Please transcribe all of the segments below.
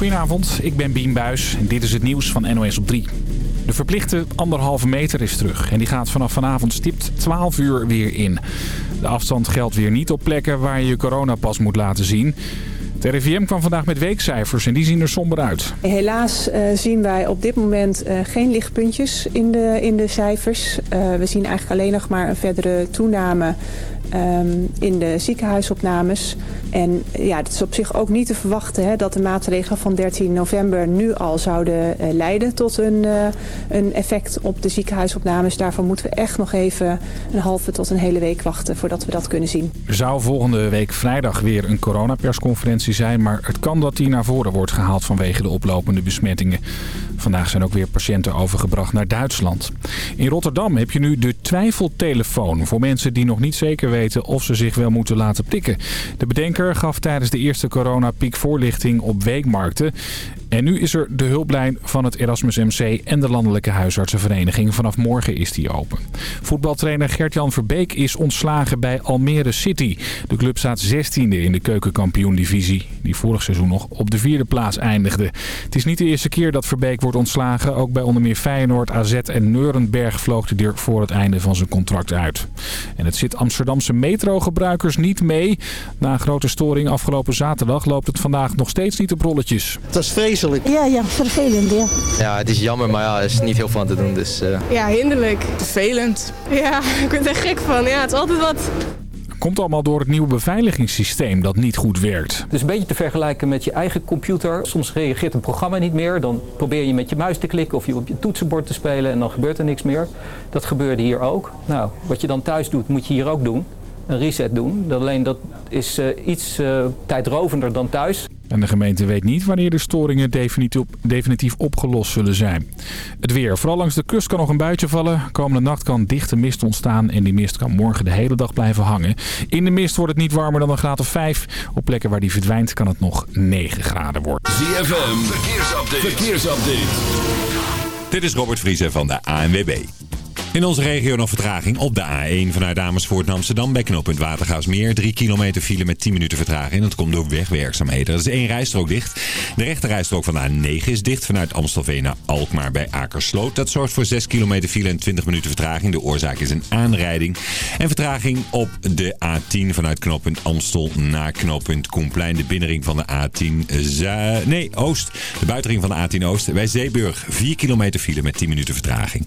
Goedenavond, ik ben Bien Buis en dit is het nieuws van NOS op 3. De verplichte anderhalve meter is terug en die gaat vanaf vanavond stipt 12 uur weer in. De afstand geldt weer niet op plekken waar je je coronapas moet laten zien. Het RIVM kwam vandaag met weekcijfers en die zien er somber uit. Helaas uh, zien wij op dit moment uh, geen lichtpuntjes in de, in de cijfers. Uh, we zien eigenlijk alleen nog maar een verdere toename um, in de ziekenhuisopnames. En ja, het is op zich ook niet te verwachten hè, dat de maatregelen van 13 november nu al zouden uh, leiden tot een, uh, een effect op de ziekenhuisopnames. Daarvoor moeten we echt nog even een halve tot een hele week wachten voordat we dat kunnen zien. Er zou volgende week vrijdag weer een coronapersconferentie zijn, maar het kan dat die naar voren wordt gehaald vanwege de oplopende besmettingen. Vandaag zijn ook weer patiënten overgebracht naar Duitsland. In Rotterdam heb je nu de twijfeltelefoon voor mensen die nog niet zeker weten of ze zich wel moeten laten prikken. De bedenker gaf tijdens de eerste coronapiek voorlichting op weekmarkten. En nu is er de hulplijn van het Erasmus MC en de Landelijke Huisartsenvereniging. Vanaf morgen is die open. Voetbaltrainer Gert-Jan Verbeek is ontslagen bij Almere City. De club staat 16e in de keukenkampioen-divisie, die vorig seizoen nog op de vierde plaats eindigde. Het is niet de eerste keer dat Verbeek wordt ontslagen. Ook bij onder meer Feyenoord, AZ en Neurenberg vloog de er voor het einde van zijn contract uit. En het zit Amsterdamse metrogebruikers niet mee. Na een grote storing afgelopen zaterdag loopt het vandaag nog steeds niet op rolletjes. Het is vreselijk. Ja, ja, vervelend, ja. Ja, het is jammer, maar ja, er is niet heel veel aan te doen. Dus, uh... Ja, hinderlijk. Vervelend. Ja, ik ben er gek van. Ja, het is altijd wat. Komt allemaal door het nieuwe beveiligingssysteem dat niet goed werkt. Het is een beetje te vergelijken met je eigen computer. Soms reageert een programma niet meer. Dan probeer je met je muis te klikken of je op je toetsenbord te spelen en dan gebeurt er niks meer. Dat gebeurde hier ook. Nou, wat je dan thuis doet, moet je hier ook doen. Een reset doen. Alleen dat is uh, iets uh, tijdrovender dan thuis. En de gemeente weet niet wanneer de storingen definitief, definitief opgelost zullen zijn. Het weer. Vooral langs de kust kan nog een buitje vallen. Komende nacht kan dichte mist ontstaan en die mist kan morgen de hele dag blijven hangen. In de mist wordt het niet warmer dan een graad of 5. Op plekken waar die verdwijnt kan het nog 9 graden worden. ZFM. Verkeersupdate. Verkeersupdate. Dit is Robert Vriezen van de ANWB. In onze regio nog vertraging op de A1 vanuit Amersfoort naar Amsterdam. Bij knooppunt Watergaasmeer. 3 kilometer file met 10 minuten vertraging. Dat komt door wegwerkzaamheden. Dat is één rijstrook dicht. De rechte rijstrook van de A9 is dicht vanuit Amstelveen naar Alkmaar bij Akersloot. Dat zorgt voor 6 kilometer file en 20 minuten vertraging. De oorzaak is een aanrijding. En vertraging op de A10 vanuit knooppunt Amstel naar knooppunt Koenplein. De binnenring van de A10 Zuid... Nee, Oost. De buitenring van de A10 Oost. Bij Zeeburg 4 kilometer file met 10 minuten vertraging.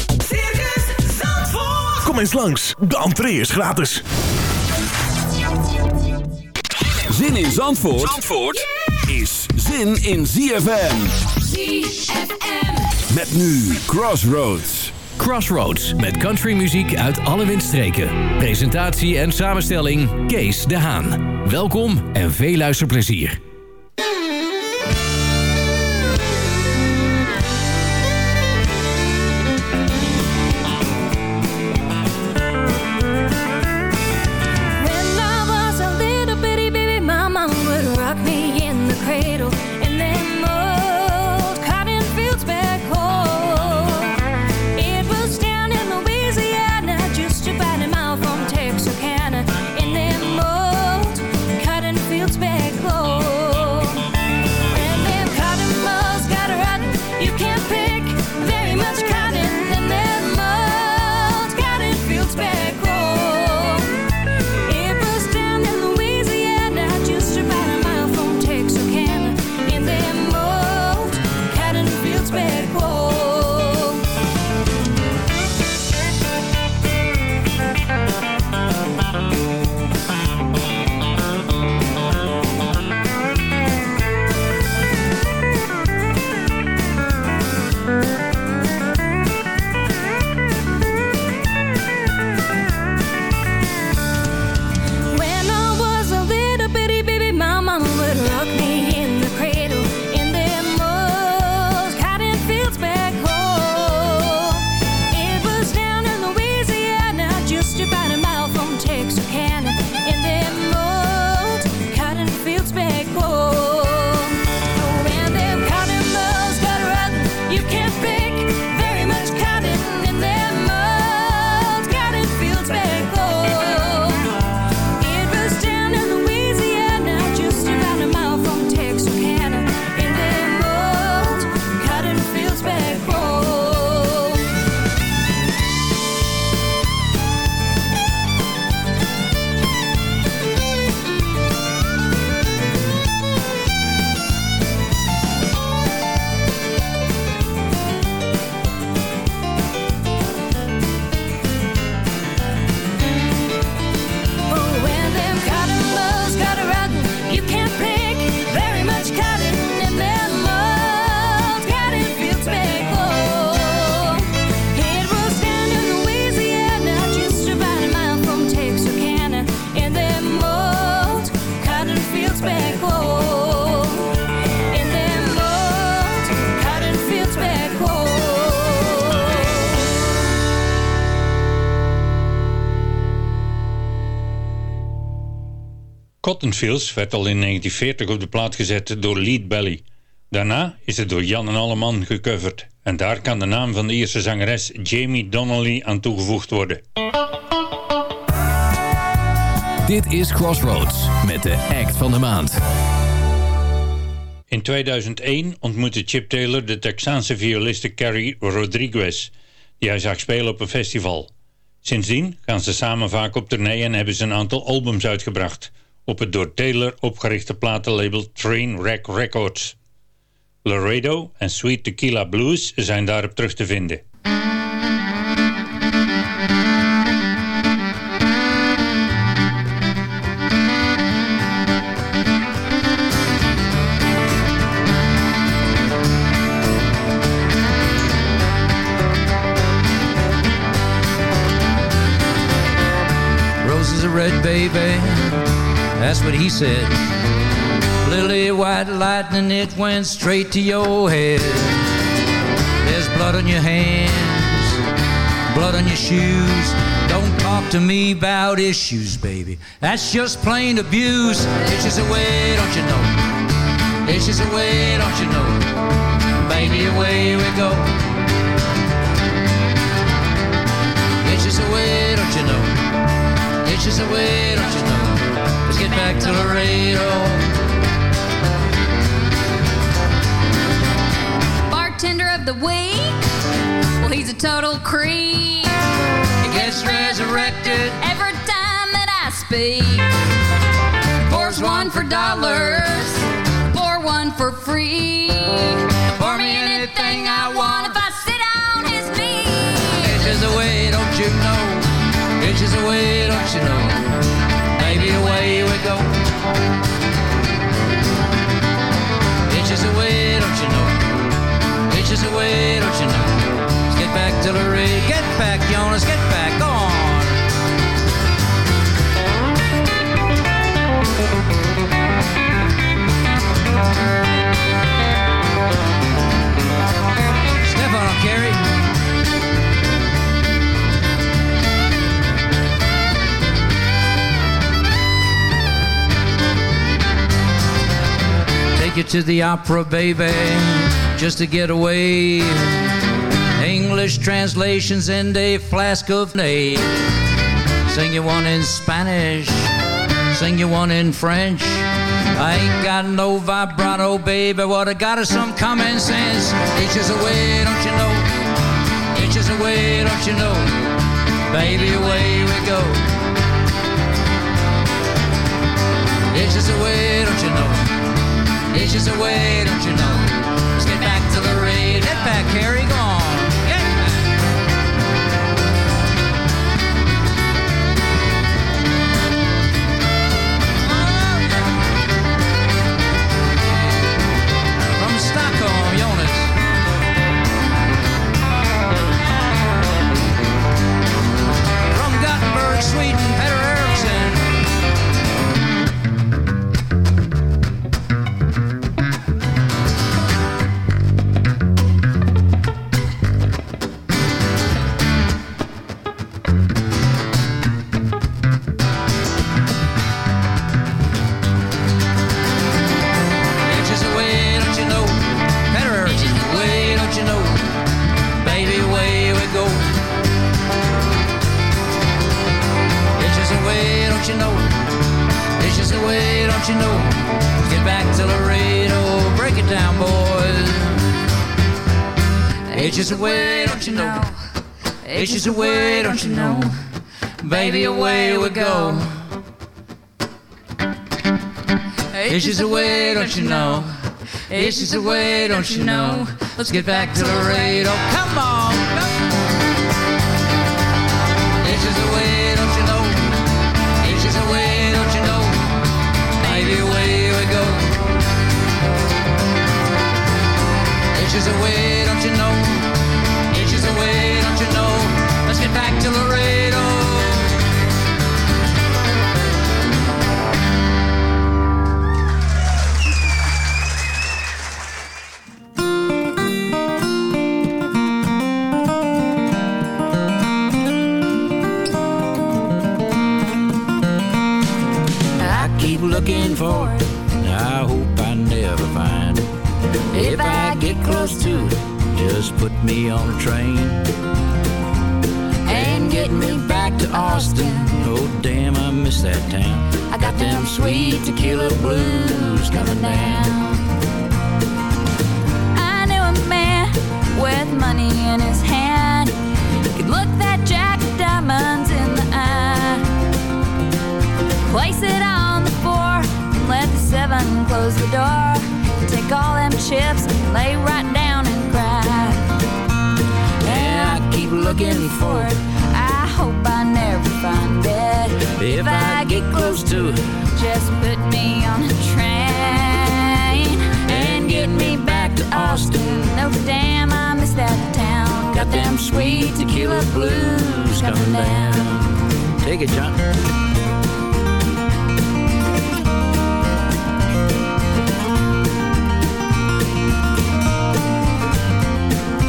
Kom eens langs, de entree is gratis. Zin in Zandvoort, Zandvoort is zin in ZFM. ZFM. Met nu Crossroads. Crossroads met countrymuziek uit alle windstreken. Presentatie en samenstelling Kees de Haan. Welkom en veel luisterplezier. Cotton Fields werd al in 1940 op de plaat gezet door Lead Belly. Daarna is het door Jan en Alleman gecoverd. En daar kan de naam van de eerste zangeres Jamie Donnelly aan toegevoegd worden. Dit is Crossroads met de act van de maand. In 2001 ontmoette Chip Taylor de Texaanse violiste Carrie Rodriguez, die hij zag spelen op een festival. Sindsdien gaan ze samen vaak op tournee en hebben ze een aantal albums uitgebracht op het door Taylor opgerichte platenlabel Trainwreck Records. Laredo en Sweet Tequila Blues zijn daarop terug te vinden. That's what he said. Lily white lightning, it went straight to your head. There's blood on your hands, blood on your shoes. Don't talk to me about issues, baby. That's just plain abuse. It's just a way, don't you know? It's just a way, don't you know? Baby, away we go. It's just a way, don't you know? It's just a way, don't you know? Let's get back to Laredo. bartender of the week. Well, he's a total creep. He gets resurrected every time that I speak. Pours one for dollars, pour one for free. Pour me anything I want if I sit on his knee. It's just a way, don't you know? It's just a way, don't you know? Away go. It's just a way, don't you know? It's just a way, don't you know? Let's get back to the rig. Get back, Jonas, get back. Go Take you to the opera, baby, just to get away. English translations and a flask of Nay. Sing you one in Spanish, sing you one in French. I ain't got no vibrato, baby. What I got is some common sense. It's just a way, don't you know? It's just a way, don't you know? Baby, away we go. It's just a way, don't you know? It's just a way, don't you know? Let's get back to the raid. Get back, Harry, go It's just a way, don't you know? It's just a way, don't you know? Baby, away we go. It's just a way, don't you know? It's just a way, don't you know? Let's get back to Laredo. Oh, come on. It's just a way, don't you know? It's just a way, don't you know? Baby, away we go. It's just a just put me on a train and get me back to Austin. Oh, damn, I miss that town. I got them sweet tequila blues coming down. I knew a man with money in his hand. He could look that jack of diamonds in the eye. Place it on the floor and let the seven close the door. Take all them chips and lay right down looking for it. I hope I never find it. If I get close to it, Just put me on a train and get me back to Austin. No damn, I miss that town. Got them sweet tequila blues coming down. Take it, John.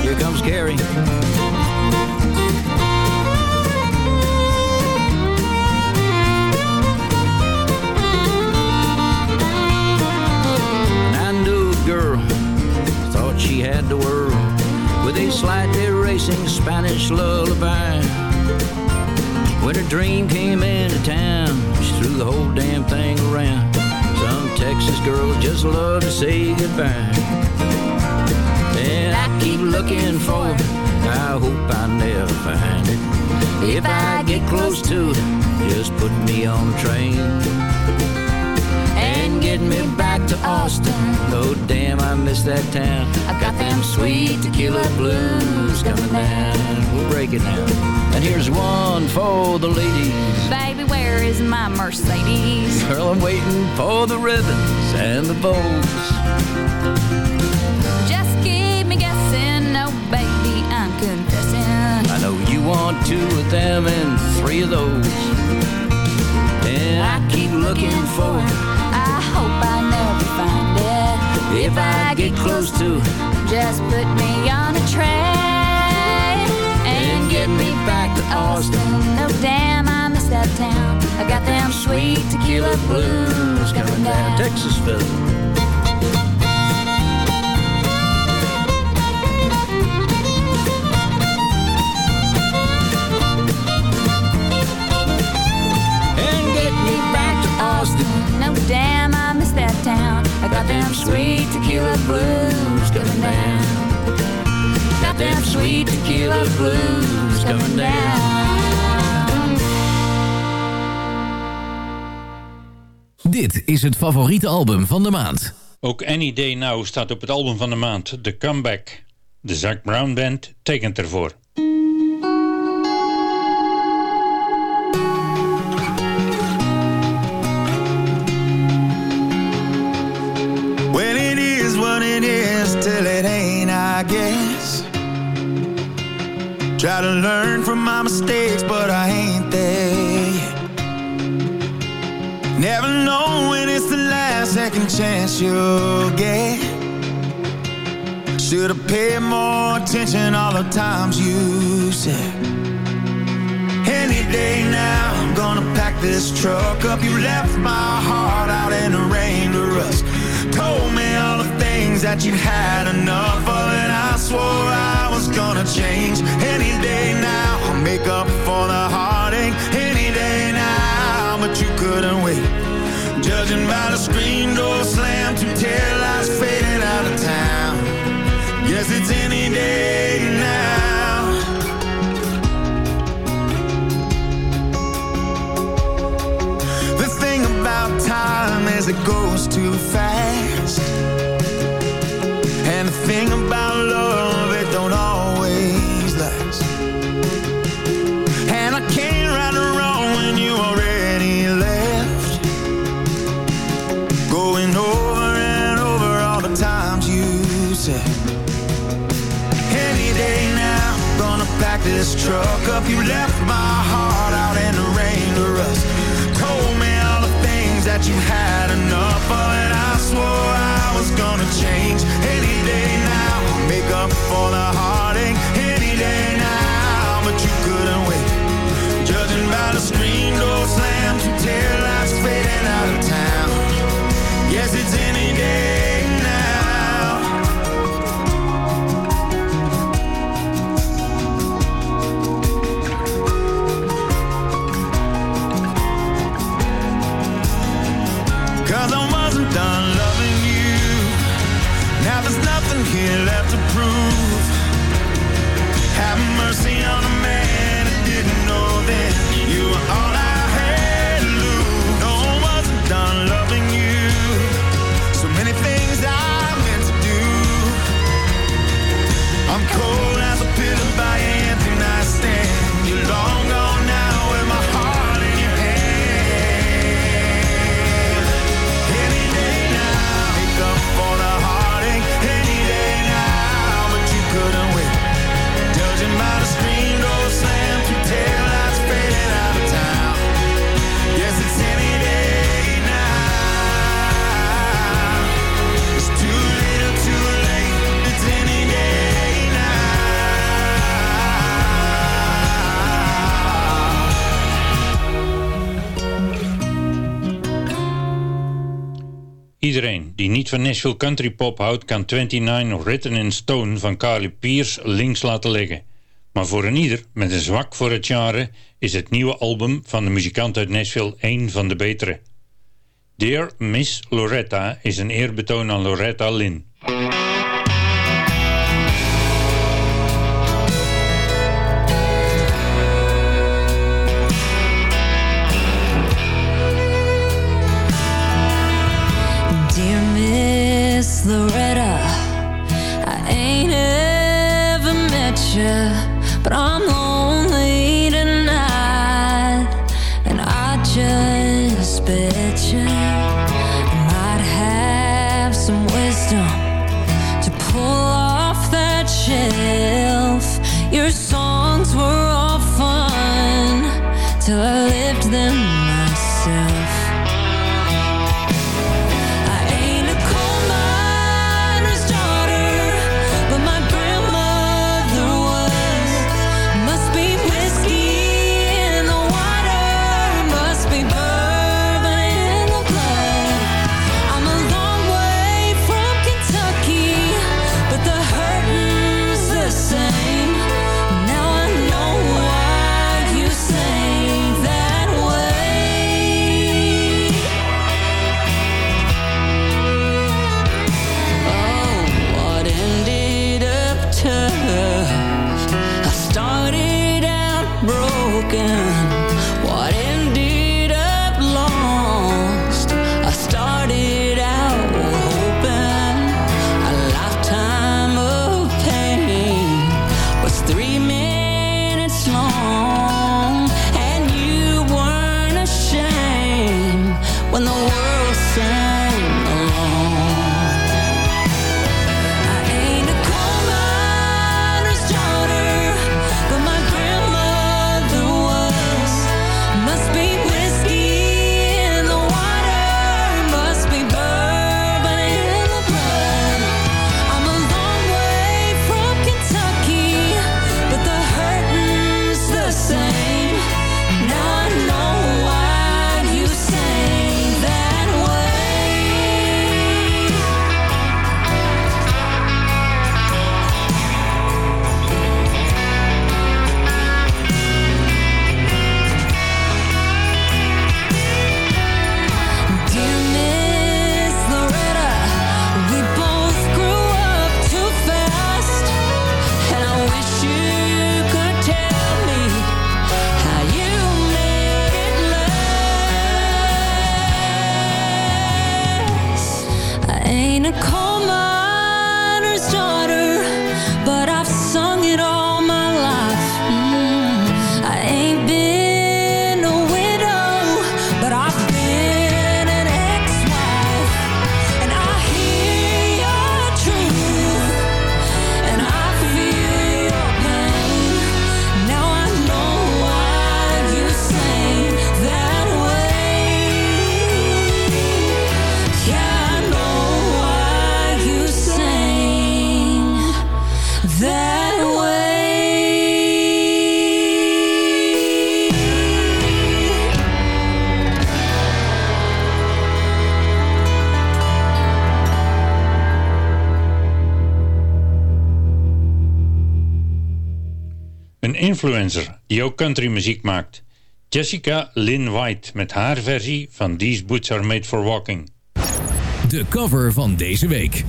Here comes Gary. When her dream came into town, she threw the whole damn thing around. Some Texas girl just love to say goodbye. And I keep looking for it. I hope I never find it. If I get close to it, just put me on a train and get me back to Austin. Oh damn, I miss that town. I got them sweet tequila blues coming down. We'll break it now. And here's one for the ladies. Baby, where is my Mercedes? Girl, I'm waiting for the ribbons and the bows. Just keep me guessing, no baby, I'm confessing. I know you want two of them and three of those. And I keep looking for If I get close to Just put me on a train and get me back to Austin. No damn, I miss that town. I got them sweet tequila blues coming down. Texas sweet tequila blues coming down. Got them sweet tequila blues coming down. Dit is het favoriete album van de maand. Ook Any Day Now staat op het album van de maand, The Comeback. De Zac Brown Band tekent ervoor. Try to learn from my mistakes, but I ain't there. Never know when it's the last second chance you'll get. Should've paid more attention all the times you said. Any day now, I'm gonna pack this truck up. You left my heart out in the rain to rust. Told me all the things that you had enough of, I swore I was gonna change. Any day now, I'll make up for the heartache. Any day now, but you couldn't wait. Judging by the screen door slam, two tail lights fading out of town. Yes, it's any day now. The thing about time is it goes too fast. This truck up. You left my heart out in the rain to rust. Told me all the things that you had enough of, and I swore I was gonna change. Any day now, make up for the van Nashville country pop houdt, kan 29 Written in Stone van Carly Pierce links laten liggen. Maar voor een ieder met een zwak voor het jaren is het nieuwe album van de muzikant uit Nashville één van de betere. Dear Miss Loretta is een eerbetoon aan Loretta Lynn. The Loretta. I ain't ever met you, but I'm Country muziek countrymuziek maakt. Jessica Lynn White met haar versie van These Boots Are Made For Walking. De cover van deze week.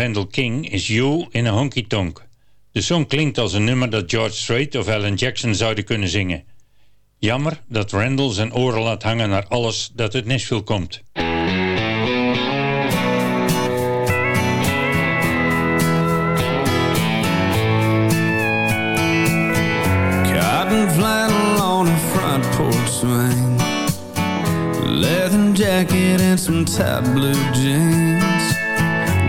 Randall King is You in a Honky Tonk. De song klinkt als een nummer dat George Strait of Alan Jackson zouden kunnen zingen. Jammer dat Randall zijn oren laat hangen naar alles dat uit Nashville komt. Cotton flannel on front porch swing Leather jacket and some tight blue jeans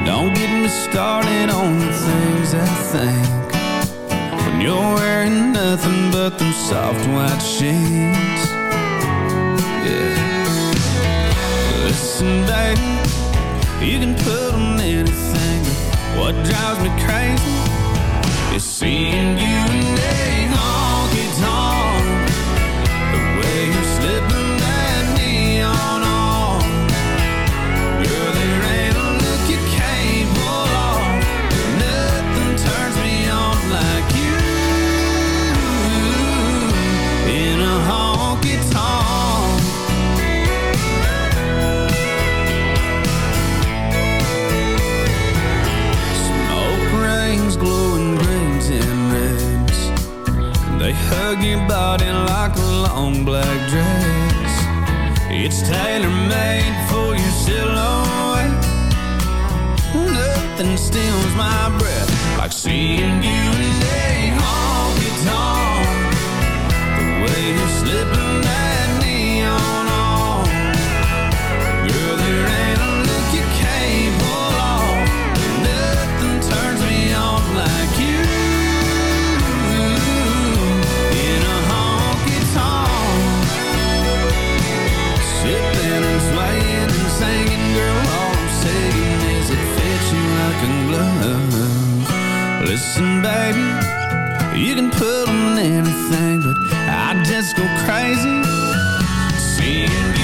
Don't get me started on the things I think. When you're wearing nothing but them soft white sheets. Yeah. Listen baby You can put on anything. What drives me crazy Is seeing you in They hug your body like a long black dress. It's tailor-made for your silhouette. Nothing steals my breath. Like seeing you in a honky-tonk The way you're slipping that Listen, baby You can put on anything But I just go crazy. Seeing you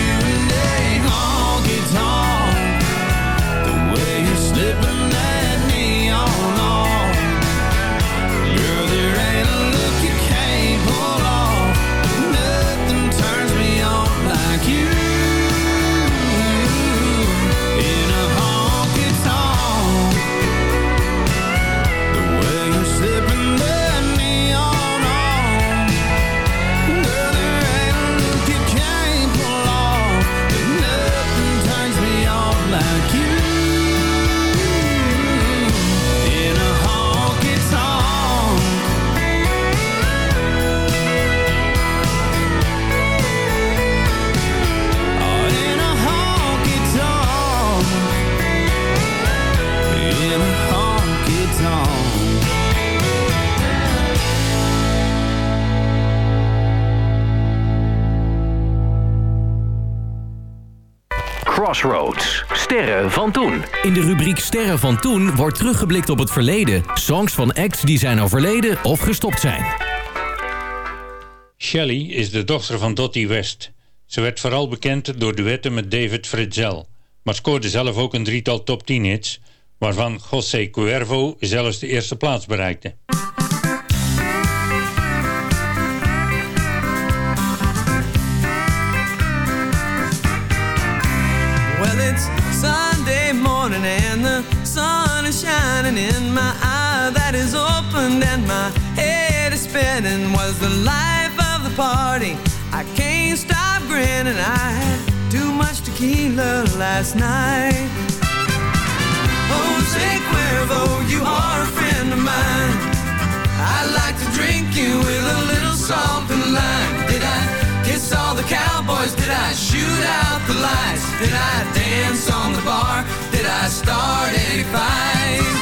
Crossroads. Sterren van toen. In de rubriek Sterren van toen wordt teruggeblikt op het verleden. Songs van acts die zijn overleden of gestopt zijn. Shelley is de dochter van Dottie West. Ze werd vooral bekend door duetten met David Fritzel, maar scoorde zelf ook een drietal top 10 hits, waarvan José Cuervo zelfs de eerste plaats bereikte. Shining in my eye that is opened and my head is spinning. Was the life of the party? I can't stop grinning. I had too much tequila last night. Jose Cuervo, you are a friend of mine. I'd like to drink you with a little salt and lime. Did I kiss all the cowboys? Did I shoot out the lights? Did I dance on the bar? Did I start any fights?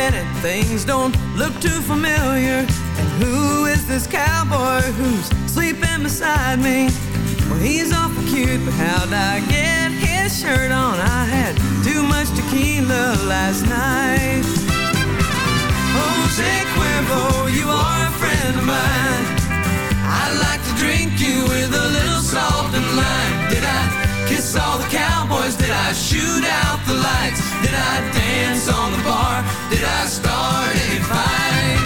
Minute, things don't look too familiar. And who is this cowboy who's sleeping beside me? Well, he's awful cute, but how'd I get his shirt on? I had too much tequila last night. Oh, Jose Cuervo, you are a friend of mine. I'd like to drink you with a little salt and lime. Kiss all the cowboys, did I shoot out the lights? Did I dance on the bar? Did I start a fight?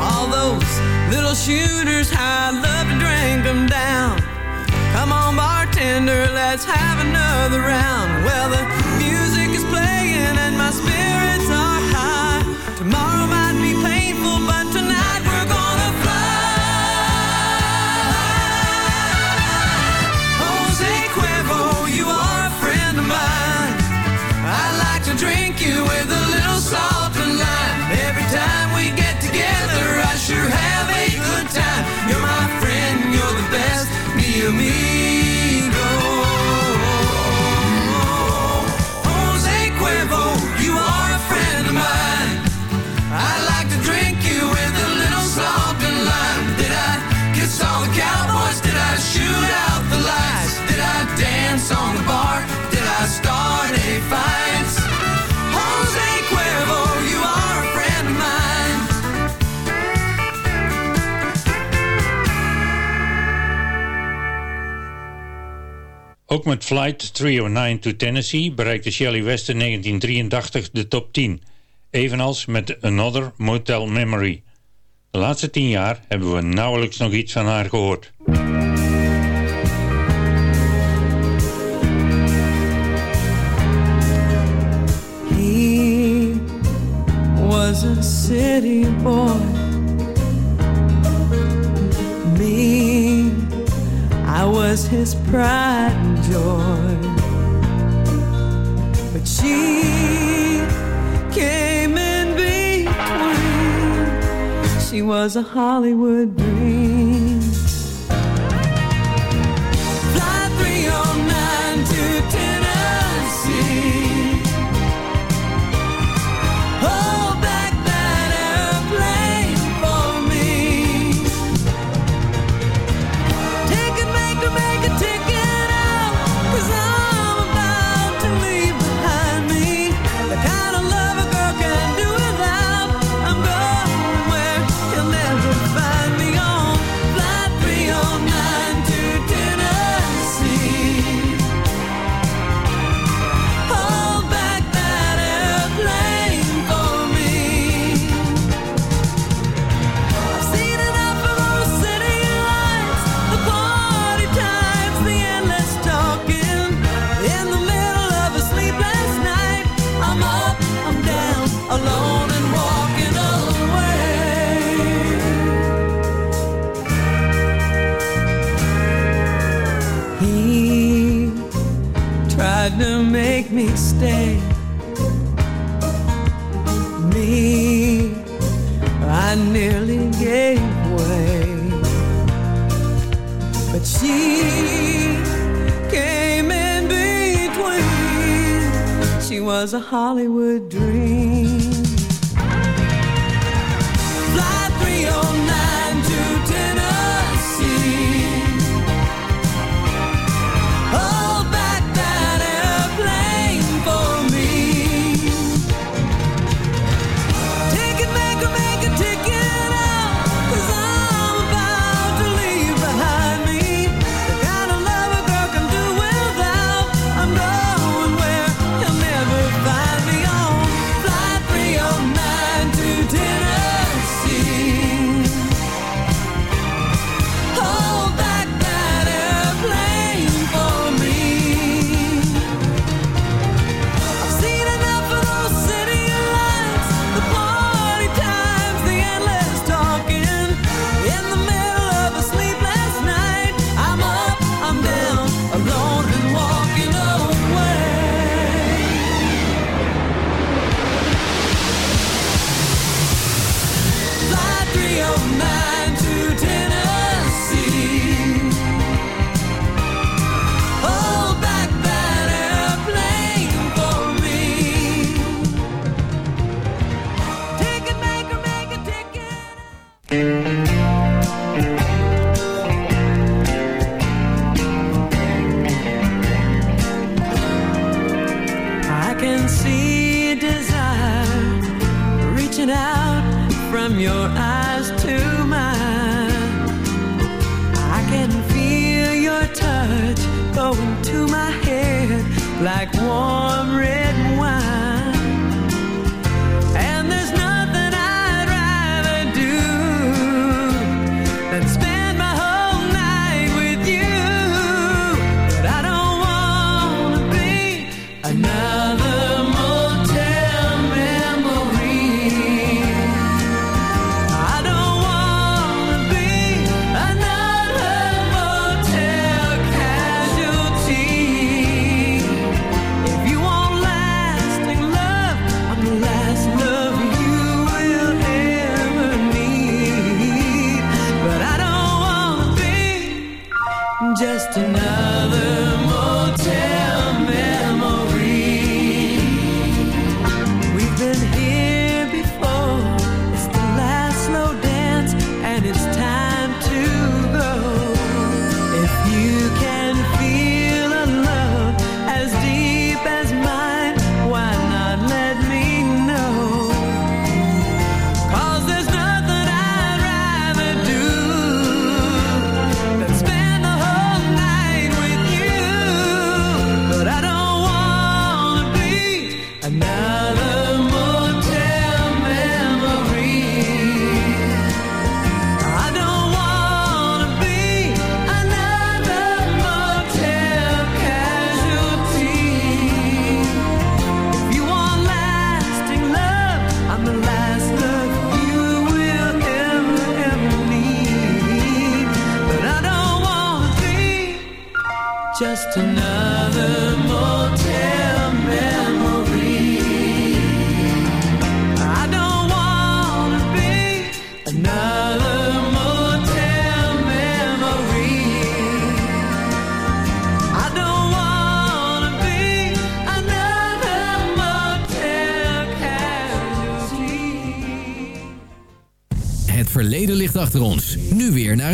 All those little shooters, I love to drink them down. Come on, bartender, let's have another round. Well, the Ook met Flight 309 to Tennessee bereikte Shelley West in 1983 de top 10. Evenals met Another Motel Memory. De laatste tien jaar hebben we nauwelijks nog iets van haar gehoord. He was a city boy was his pride and joy. But she came in between. She was a Hollywood dream.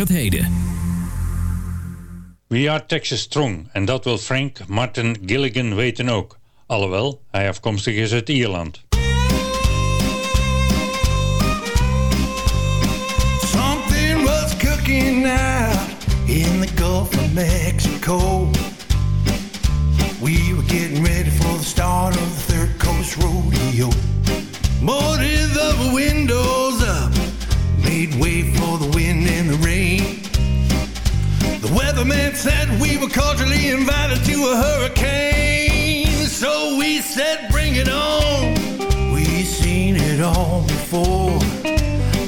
Het heden. We are Texas Strong en dat wil Frank Martin Gilligan weten ook. Alhoewel, hij afkomstig is uit Ierland. Something was cooking out in the Gulf of Mexico. We were getting ready for the start of the Third Coast Rodeo. Motor the windows up, made way for the wind and the rain. The weatherman said we were cordially invited to a hurricane. So we said, bring it on. We seen it all before.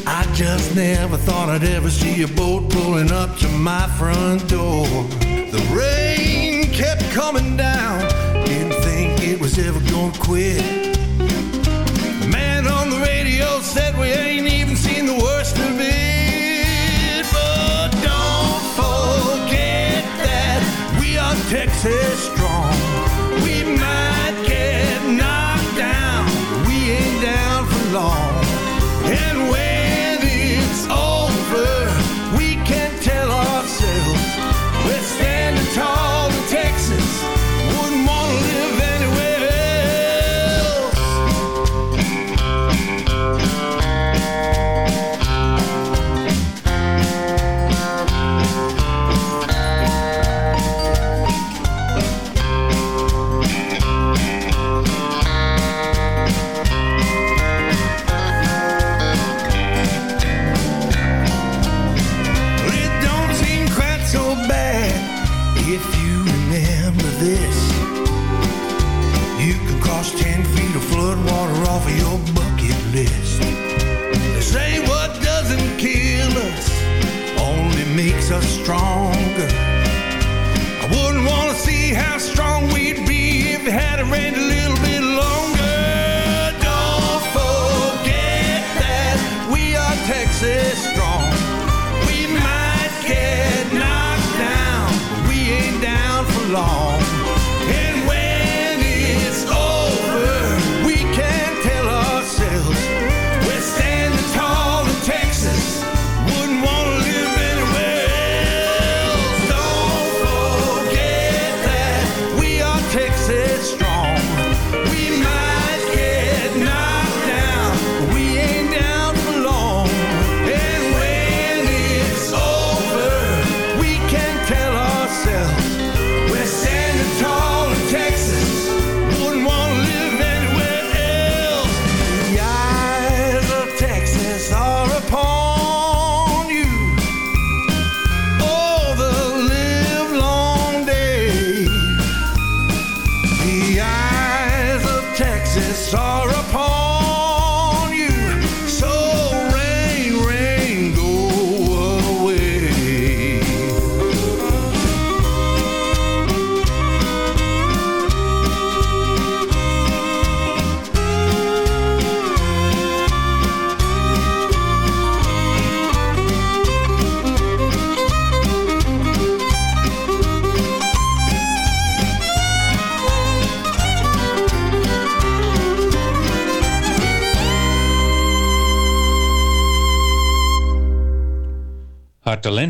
I just never thought I'd ever see a boat pulling up to my front door. The rain kept coming down, didn't think it was ever gonna quit. The man on the radio said we ain't Texas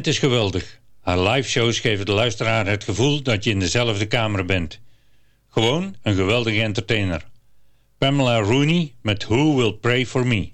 is geweldig. Haar live shows geven de luisteraar het gevoel dat je in dezelfde kamer bent. Gewoon een geweldige entertainer. Pamela Rooney met Who Will Pray For Me.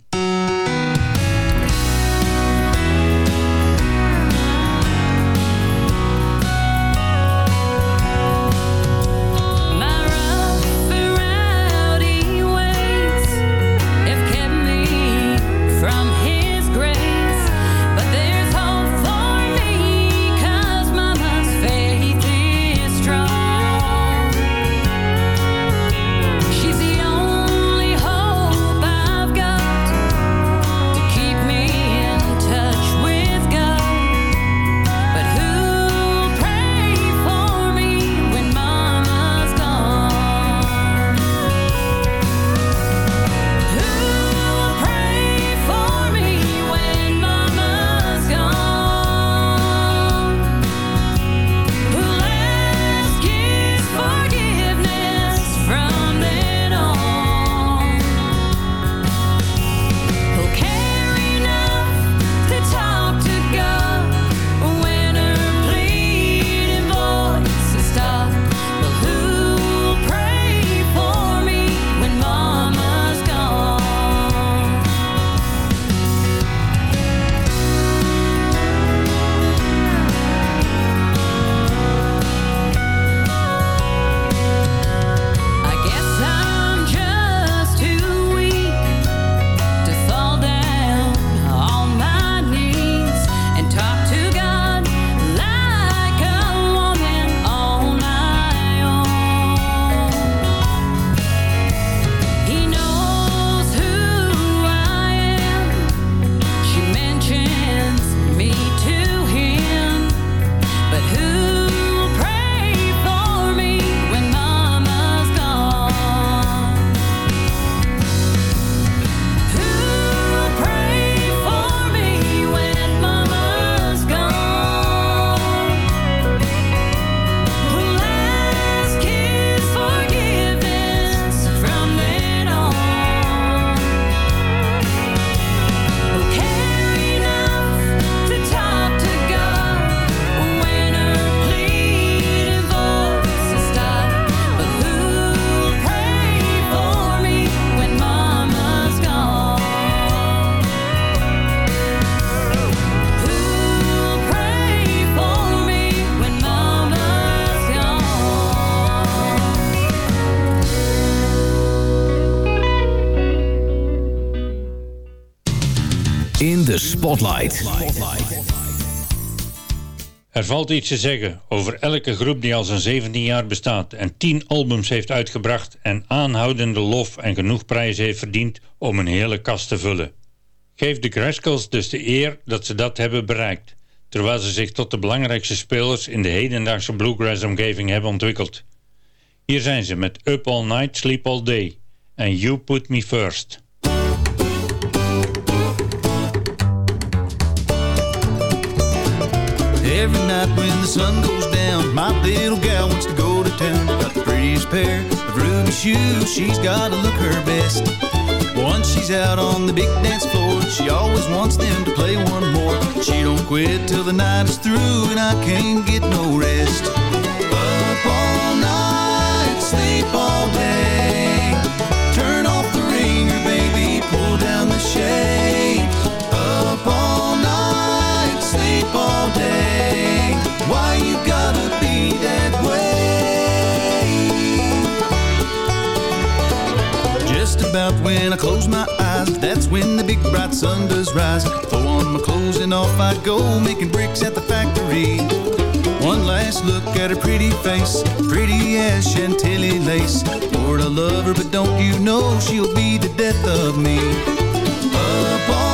Spotlight. Er valt iets te zeggen over elke groep die al zijn 17 jaar bestaat en 10 albums heeft uitgebracht en aanhoudende lof en genoeg prijzen heeft verdiend om een hele kast te vullen. Geef de Rascals dus de eer dat ze dat hebben bereikt, terwijl ze zich tot de belangrijkste spelers in de hedendaagse bluegrass-omgeving hebben ontwikkeld. Hier zijn ze met Up All Night, Sleep All Day en You Put Me First. Every night when the sun goes down, my little gal wants to go to town. Got the prettiest pair of ruby shoes, she's gotta look her best. Once she's out on the big dance floor, she always wants them to play one more. She don't quit till the night is through, and I can't get no rest. Up all night, sleep all day. About when I close my eyes, that's when the big bright sun does rise. Throw on my clothes and off I go, making bricks at the factory. One last look at her pretty face, pretty as Chantilly lace. Lord, I love her, but don't you know she'll be the death of me? Up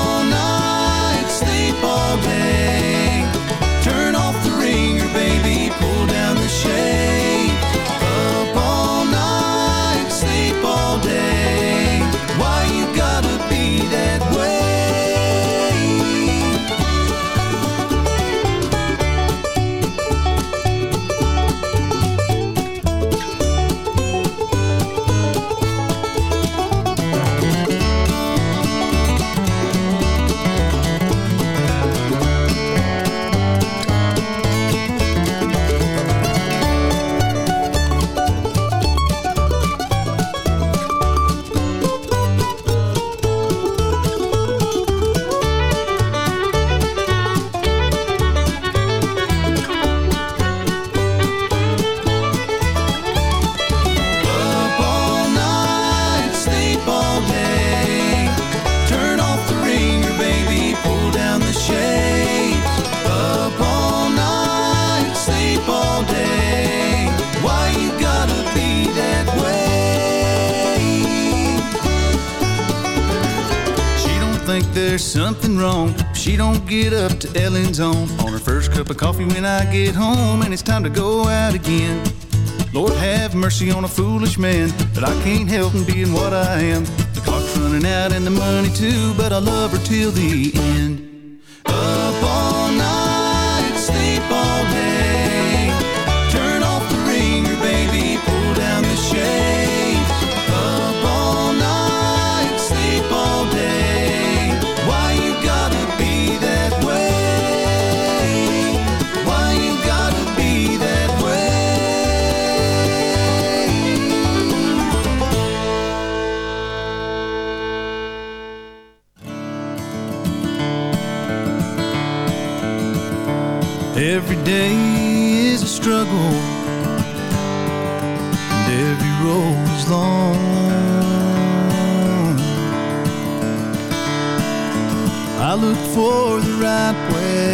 there's something wrong. She don't get up to Ellen's on on her first cup of coffee when I get home, and it's time to go out again. Lord have mercy on a foolish man, but I can't help in being what I am. The clock's running out and the money too, but I love her till the end. Day is a struggle, and every road is long. I look for the right way,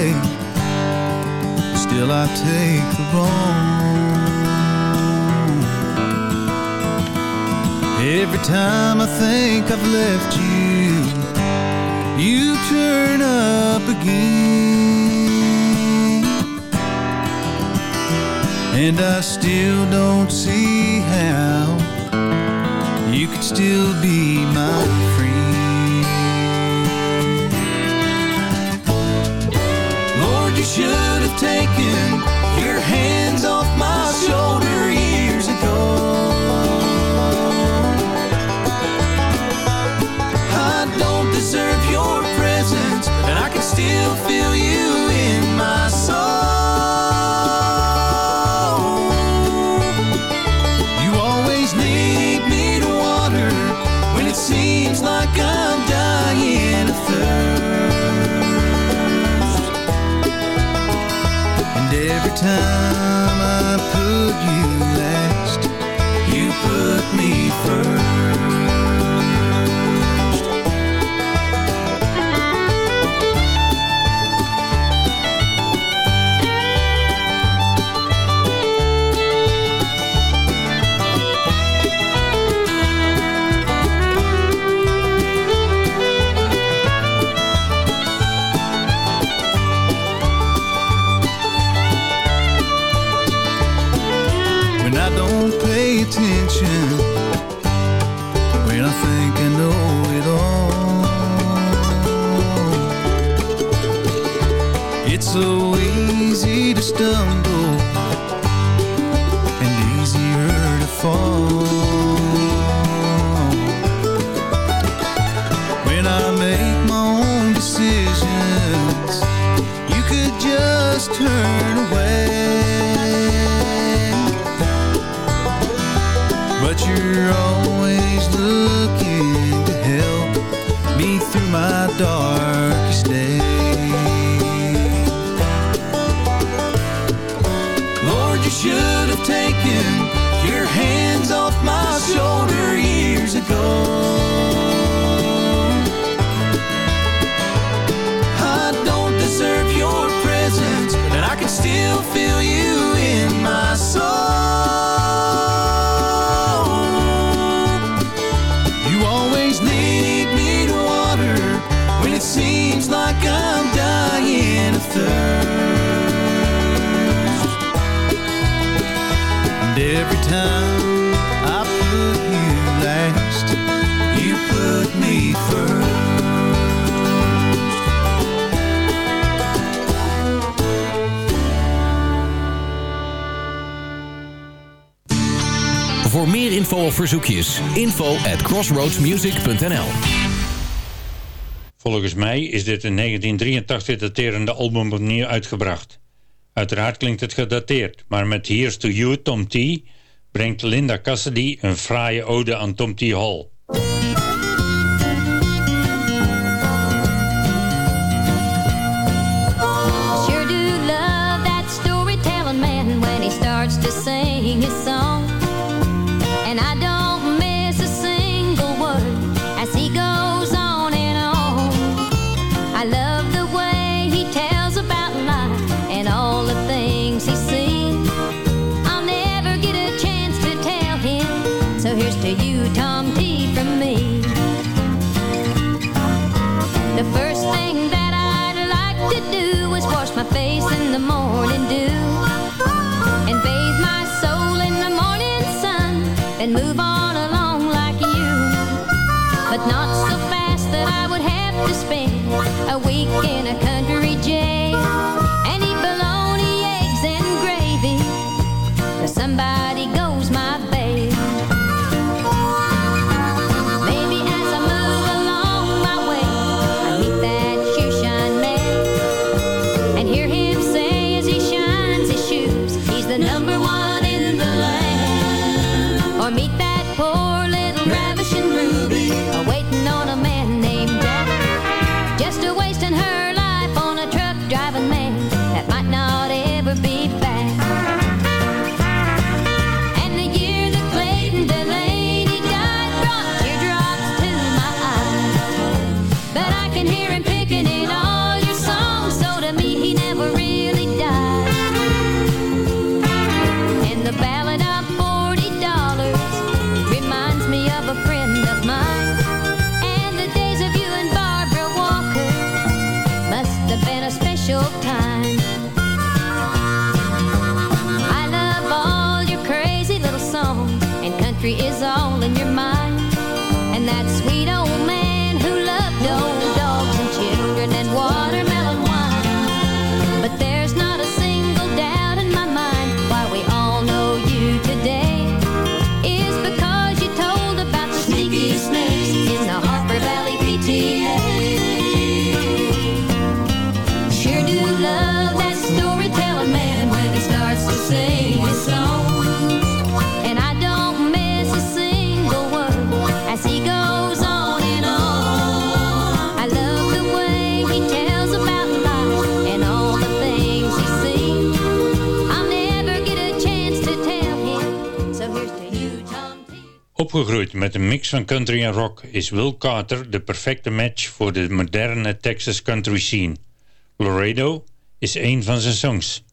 still I take the wrong. Every time I think I've left you, you turn up again. And I still don't see how you could still be my friend. Lord, you should have taken your hands every verzoekjes. Info at crossroadsmusic.nl Volgens mij is dit een 1983 daterende album opnieuw uitgebracht. Uiteraard klinkt het gedateerd, maar met Here's to You, Tom T... brengt Linda Cassidy een fraaie ode aan Tom T. Hall. sing his song. is all in your mind, and that's sweet. Opgegroeid met een mix van country en rock is Will Carter de perfecte match voor de moderne Texas country scene. Laredo is een van zijn songs.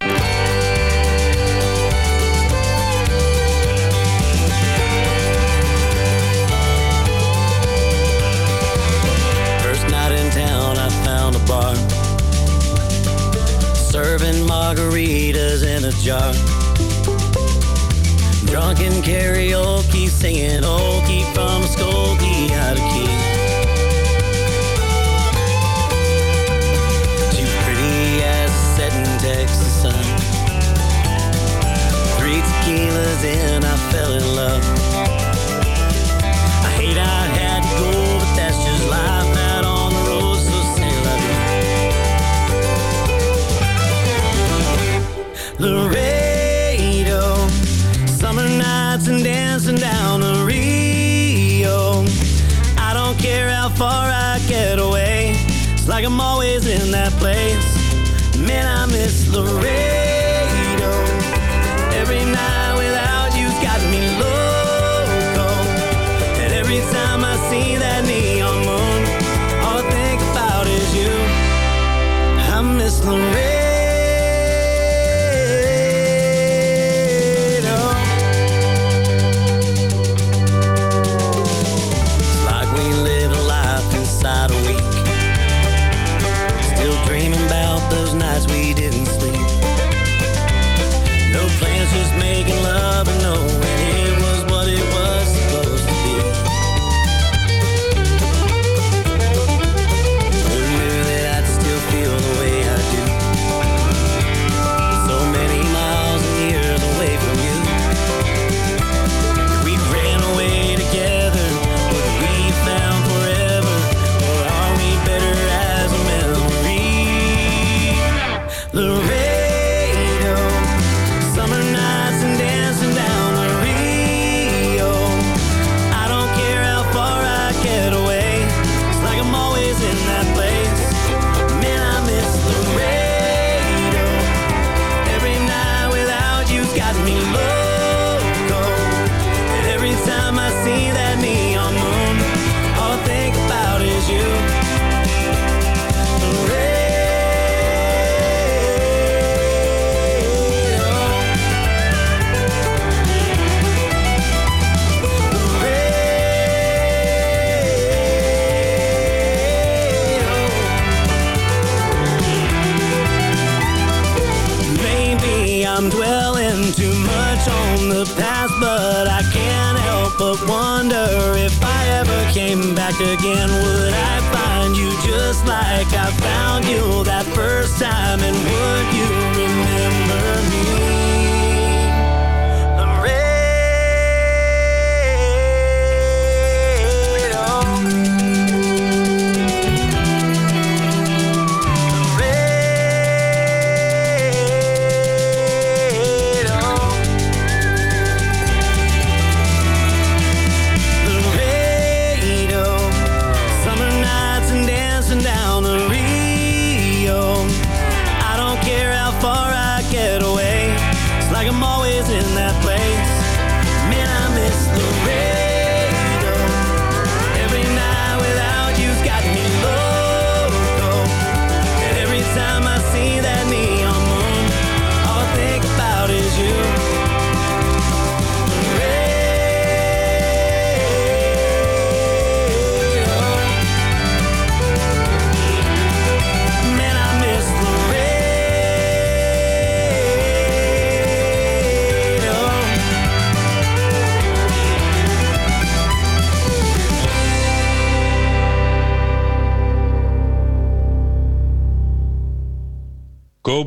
Serving margaritas in a jar Drunk in karaoke, singing Okie from Muskogee out of key. Too pretty as a setting Texas sun. Three tequilas in, I fell in love. Dancing down the Rio. I don't care how far I get away, it's like I'm always in that place. Man, I miss Laredo. Every night without you's got me loco. And every time I see that neon moon, all I think about is you. I miss Laredo. We didn't sleep. No plans, just making again, would I find you just like I found you that first time, and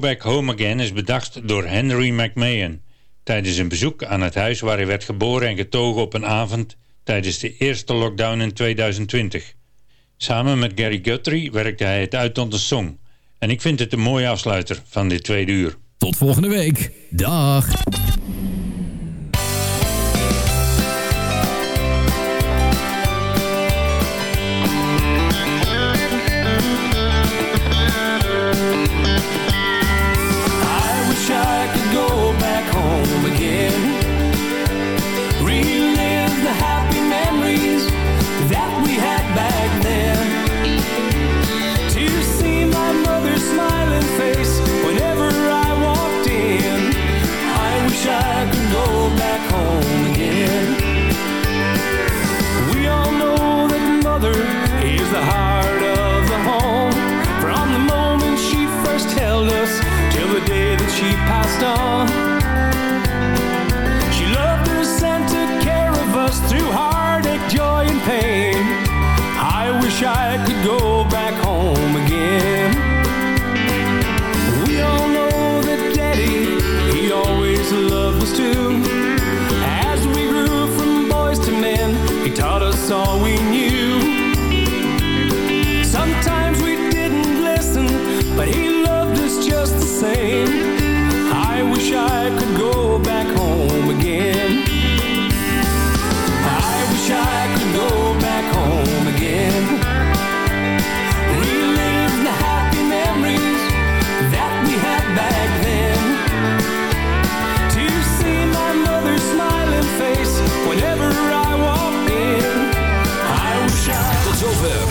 Back Home Again is bedacht door Henry McMahon tijdens een bezoek aan het huis waar hij werd geboren en getogen op een avond tijdens de eerste lockdown in 2020. Samen met Gary Guthrie werkte hij het uit tot een song. En ik vind het een mooie afsluiter van dit tweede uur. Tot volgende week. Dag.